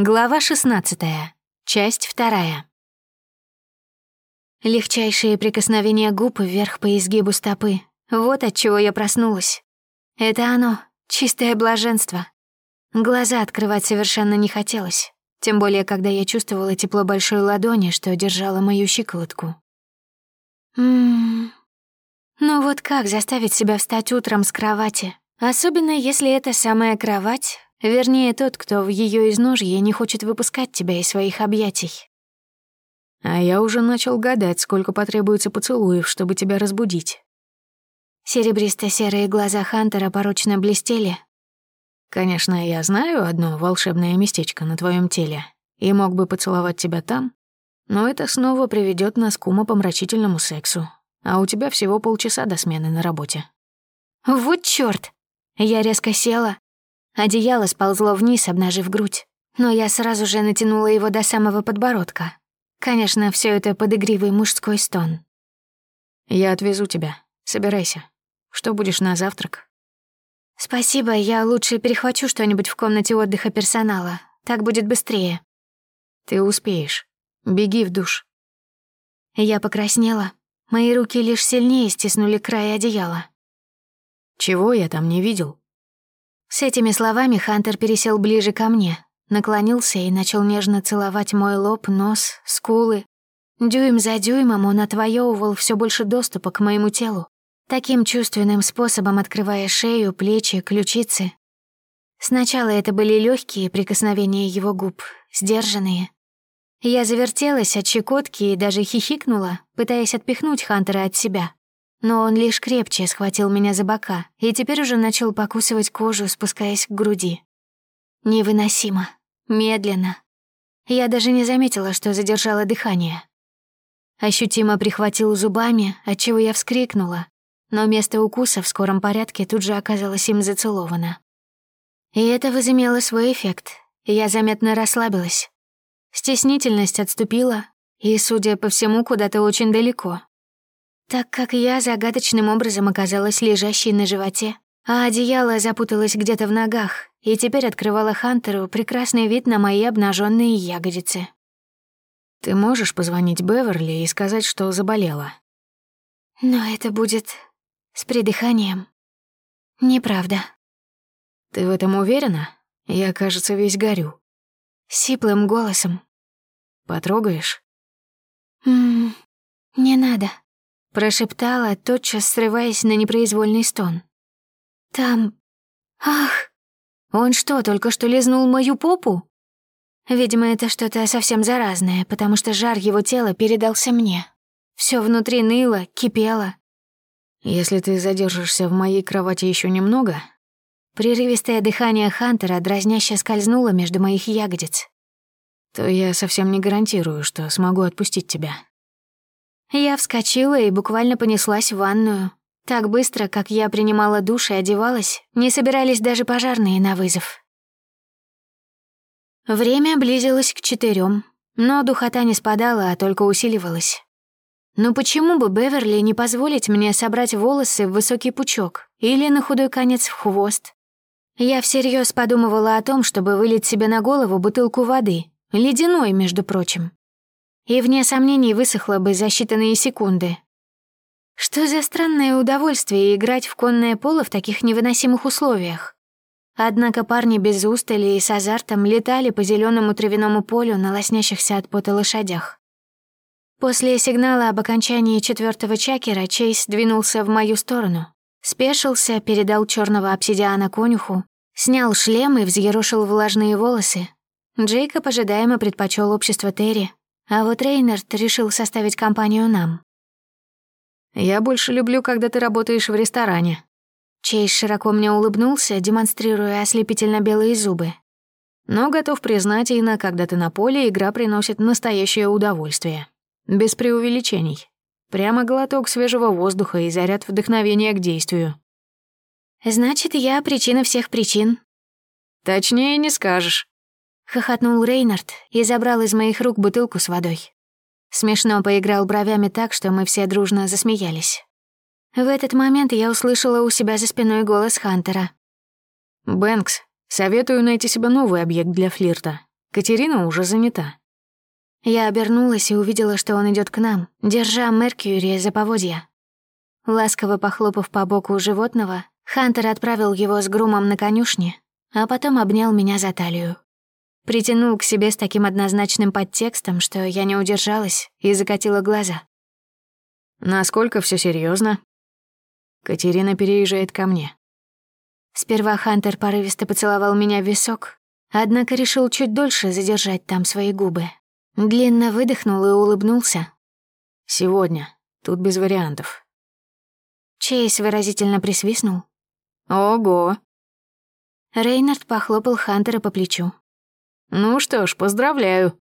Глава 16. Часть 2. Легчайшие прикосновения губ вверх по изгибу стопы. Вот от чего я проснулась. Это оно, чистое блаженство. Глаза открывать совершенно не хотелось, тем более когда я чувствовала тепло большой ладони, что держала мою щиколотку. Ммм... Ну вот как заставить себя встать утром с кровати, особенно если это самая кровать, вернее тот, кто в ее изножье не хочет выпускать тебя из своих объятий. А я уже начал гадать, сколько потребуется поцелуев, чтобы тебя разбудить. Серебристо-серые глаза Хантера порочно блестели. Конечно, я знаю одно волшебное местечко на твоем теле и мог бы поцеловать тебя там, но это снова приведет нас к умопомрачительному сексу, а у тебя всего полчаса до смены на работе. Вот чёрт! Я резко села. Одеяло сползло вниз, обнажив грудь, но я сразу же натянула его до самого подбородка. Конечно, все это под игривый мужской стон. «Я отвезу тебя. Собирайся. Что будешь на завтрак?» «Спасибо, я лучше перехвачу что-нибудь в комнате отдыха персонала. Так будет быстрее». «Ты успеешь. Беги в душ». Я покраснела. Мои руки лишь сильнее стиснули край одеяла. «Чего я там не видел?» С этими словами Хантер пересел ближе ко мне, наклонился и начал нежно целовать мой лоб, нос, скулы. Дюйм за дюймом он отвоевывал все больше доступа к моему телу, таким чувственным способом открывая шею, плечи, ключицы. Сначала это были легкие прикосновения его губ, сдержанные. Я завертелась от щекотки и даже хихикнула, пытаясь отпихнуть Хантера от себя. Но он лишь крепче схватил меня за бока и теперь уже начал покусывать кожу, спускаясь к груди. Невыносимо. Медленно. Я даже не заметила, что задержала дыхание. Ощутимо прихватил зубами, отчего я вскрикнула, но место укуса в скором порядке тут же оказалось им зацеловано. И это возымело свой эффект. Я заметно расслабилась. Стеснительность отступила, и, судя по всему, куда-то очень далеко. Так как я загадочным образом оказалась лежащей на животе, а одеяло запуталось где-то в ногах и теперь открывало Хантеру прекрасный вид на мои обнаженные ягодицы. «Ты можешь позвонить Беверли и сказать, что заболела?» «Но это будет с придыханием. Неправда». «Ты в этом уверена? Я, кажется, весь горю». Сиплым голосом. «Потрогаешь?» «Ммм, не надо», — прошептала, тотчас срываясь на непроизвольный стон. Там... Ах! Он что, только что лизнул мою попу? Видимо, это что-то совсем заразное, потому что жар его тела передался мне. Все внутри ныло, кипело. Если ты задержишься в моей кровати еще немного... Прерывистое дыхание Хантера дразняще скользнуло между моих ягодиц. То я совсем не гарантирую, что смогу отпустить тебя. Я вскочила и буквально понеслась в ванную, так быстро, как я принимала душ и одевалась, не собирались даже пожарные на вызов. Время близилось к четырем, но духота не спадала, а только усиливалась. Но почему бы Беверли не позволить мне собрать волосы в высокий пучок или на худой конец в хвост? Я всерьез подумывала о том, чтобы вылить себе на голову бутылку воды, ледяной, между прочим. И вне сомнений высохла бы за считанные секунды, что за странное удовольствие играть в конное поло в таких невыносимых условиях? Однако парни без устали и с азартом летали по зеленому травяному полю на лоснящихся от пота лошадях. После сигнала об окончании четвертого чакера Чейз двинулся в мою сторону. Спешился, передал черного обсидиана конюху, снял шлем и взъерошил влажные волосы. Джейкоб ожидаемо предпочел общество Терри, а вот Рейнард решил составить компанию нам. Я больше люблю, когда ты работаешь в ресторане». Чейз широко мне улыбнулся, демонстрируя ослепительно белые зубы. «Но готов признать, Инна, когда ты на поле, игра приносит настоящее удовольствие. Без преувеличений. Прямо глоток свежего воздуха и заряд вдохновения к действию». «Значит, я причина всех причин». «Точнее не скажешь», — хохотнул Рейнард и забрал из моих рук бутылку с водой. Смешно поиграл бровями так, что мы все дружно засмеялись. В этот момент я услышала у себя за спиной голос Хантера. «Бэнкс, советую найти себе новый объект для флирта. Катерина уже занята». Я обернулась и увидела, что он идет к нам, держа Меркьюри за поводья. Ласково похлопав по боку животного, Хантер отправил его с грумом на конюшне, а потом обнял меня за талию. Притянул к себе с таким однозначным подтекстом, что я не удержалась и закатила глаза. «Насколько все серьезно? Катерина переезжает ко мне. Сперва Хантер порывисто поцеловал меня в висок, однако решил чуть дольше задержать там свои губы. Длинно выдохнул и улыбнулся. «Сегодня. Тут без вариантов». Чейз выразительно присвистнул. «Ого!» Рейнард похлопал Хантера по плечу. «Ну что ж, поздравляю.